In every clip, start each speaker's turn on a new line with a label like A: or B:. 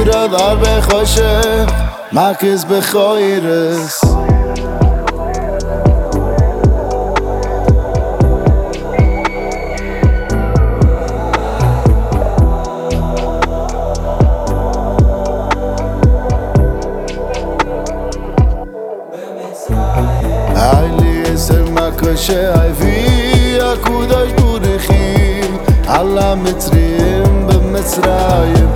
A: ایران هر به خوشه مکس به خویرست هایی لیسه مکشه های وی اکوداش بورخیم حالا متریم به مصرایم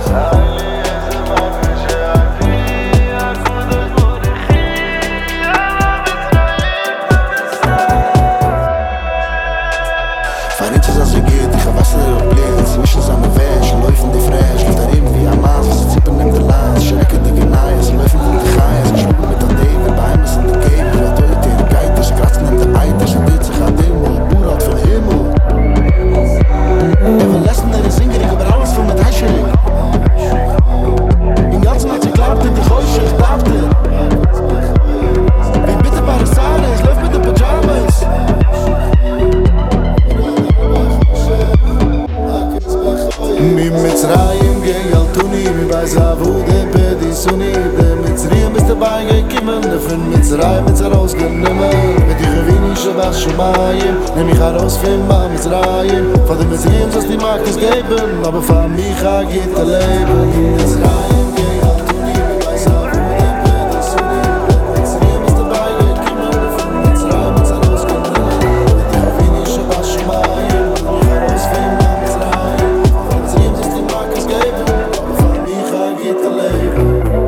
A: Mitzrayim gehen Galtuni, mi bei Zavu, de Pedi, Sunni, de Mitzrayim ist der Bein gekiemen, de fin Mitzrayim ist er ausgenommen. Mit die Gewinne, Shabbat, Shumayim, nehm ich heraus, fin ba Mitzrayim, von den Mitzrayim, so die Markus geben, aber von Micha geht der Leben, Mitzrayim. love you.